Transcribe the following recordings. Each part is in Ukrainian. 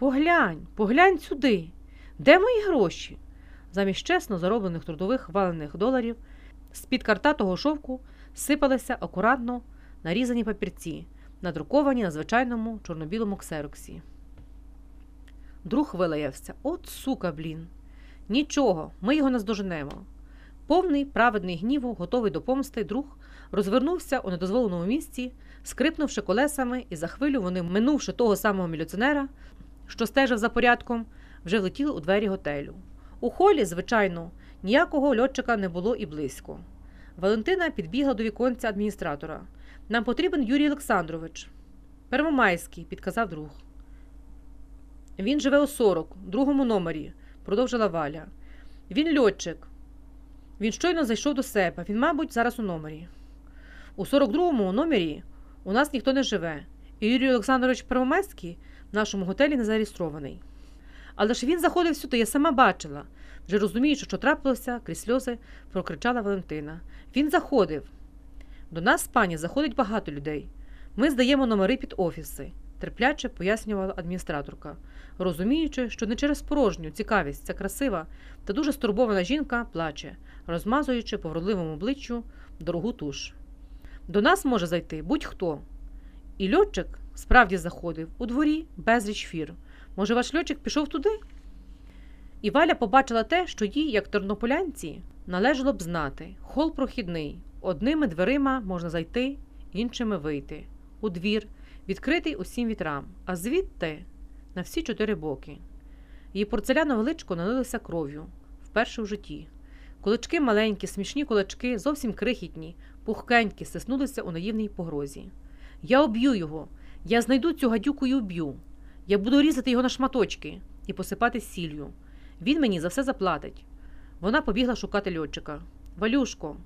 Поглянь, поглянь сюди. Де мої гроші? Замість чесно зароблених трудових валених доларів з-під картатого шовку сипалися акуратно нарізані папірці, надруковані на звичайному чорно-білому ксероксі. Друг вилаявся. От сука, блін. Нічого, ми його наздоженемо. Повний праведний гніву, готовий до помсти, друг розвернувся у недозволеному місці, скрипнувши колесами, і за хвилю вони, минувши того самого міліціонера, що стежив за порядком, вже влетіли у двері готелю. У холі, звичайно, ніякого льотчика не було і близько. Валентина підбігла до віконця адміністратора. Нам потрібен Юрій Олександрович. Первомайський, підказав друг. Він живе у 40, другому номері, продовжила Валя. Він льотчик. Він щойно зайшов до себе. Він, мабуть, зараз у номері. У 42-му номері у нас ніхто не живе. І Юрій Олександрович Первомайський нашому готелі не зареєстрований. Але ж він заходив сюди, я сама бачила. Вже розуміючи, що трапилося, крізь сльози прокричала Валентина. Він заходив. До нас, пані, заходить багато людей. Ми здаємо номери під офіси, терпляче пояснювала адміністраторка, розуміючи, що не через порожню цікавість ця красива та дуже стурбована жінка плаче, розмазуючи по вродливому обличчю дорогу туш. До нас може зайти будь-хто. І льотчик справді заходив у дворі безліч фір. Може, ваш льотчик пішов туди? І Валя побачила те, що їй, як тернополянці, належало б знати. Хол прохідний. Одними дверима можна зайти, іншими вийти. У двір, відкритий усім вітрам, а звідти на всі чотири боки. Її порцелянове личко налилося кров'ю вперше в житті. Кулачки маленькі, смішні кулачки, зовсім крихітні, пухкенькі, стиснулися у наївній погрозі. Я об'ю його, я знайду цю гадюку і уб'ю. Я буду різати його на шматочки і посипати сіллю. Він мені за все заплатить. Вона побігла шукати льотчика. Валюшко,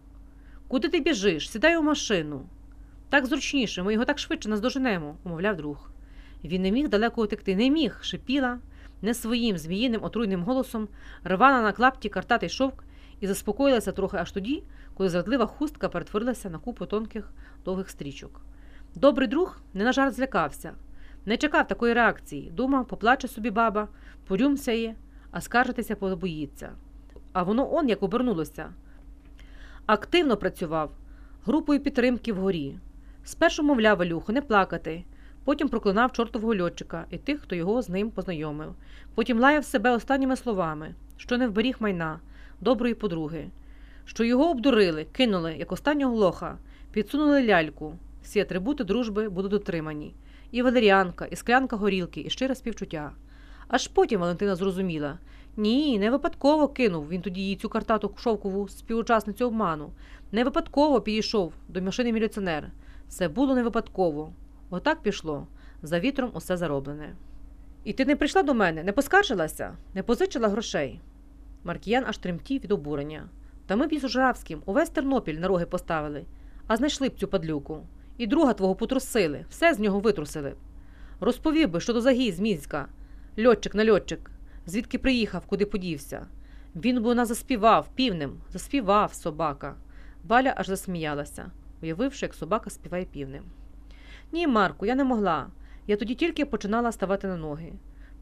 куди ти біжиш? Сідай у машину. Так зручніше, ми його так швидше наздоженемо, умовляв друг. Він не міг далеко утекти, не міг, шипіла, не своїм зміїним отруйним голосом, рвана на клапті картатий шовк і заспокоїлася трохи аж тоді, коли зрадлива хустка перетворилася на купу тонких довгих стрічок. Добрий друг не на жарт злякався, не чекав такої реакції, думав, поплаче собі баба, порюмсяє, а скаржитися побоїться. А воно он як обернулося. Активно працював групою підтримки вгорі. Спершу мовляв Валюху не плакати, потім проклинав чортового льотчика і тих, хто його з ним познайомив. Потім лаяв себе останніми словами, що не вберіг майна, доброї подруги, що його обдурили, кинули, як останнього лоха, підсунули ляльку. Всі атрибути дружби будуть дотримані. І валеріанка, і склянка горілки, і щире співчуття. Аж потім Валентина зрозуміла ні, не випадково кинув він тоді їй цю картату шовкову співучасницю обману. Не випадково підійшов до машини міліціонер. Це було не випадково. Отак пішло. За вітром усе зароблене. І ти не прийшла до мене, не поскаржилася, не позичила грошей. Маркіян аж тремтів від обурення. Та ми б із Ужравським увесь Тернопіль на роги поставили, а знайшли б цю падлюку. І друга твого потрусили, все з нього витрусили. Розповів би, що до загій з Мінська. Льотчик на льотчик, звідки приїхав, куди подівся. Він би нас заспівав півнем, заспівав собака. Валя аж засміялася, уявивши, як собака співає півнем. Ні, Марку, я не могла. Я тоді тільки починала ставати на ноги.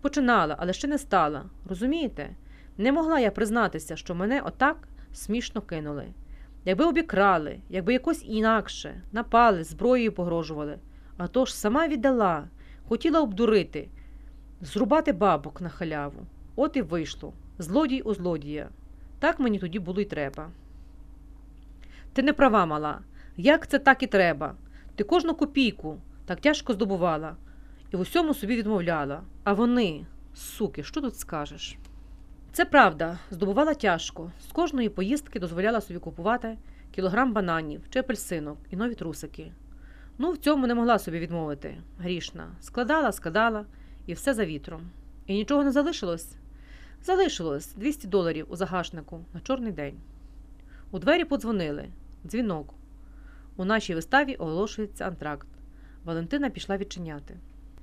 Починала, але ще не стала. Розумієте? Не могла я признатися, що мене отак смішно кинули. Якби обікрали, якби якось інакше, напали, зброєю погрожували. А то ж сама віддала, хотіла обдурити, зрубати бабок на халяву. От і вийшло. Злодій у злодія. Так мені тоді було й треба. Ти не права, мала. Як це так і треба? Ти кожну копійку так тяжко здобувала і в усьому собі відмовляла. А вони, суки, що тут скажеш? Це правда, здобувала тяжко. З кожної поїздки дозволяла собі купувати кілограм бананів чи апельсинок і нові трусики. Ну, в цьому не могла собі відмовити. Грішна. Складала, складала, і все за вітром. І нічого не залишилось? Залишилось 200 доларів у загашнику на чорний день. У двері подзвонили. Дзвінок. У нашій виставі оголошується антракт. Валентина пішла відчиняти.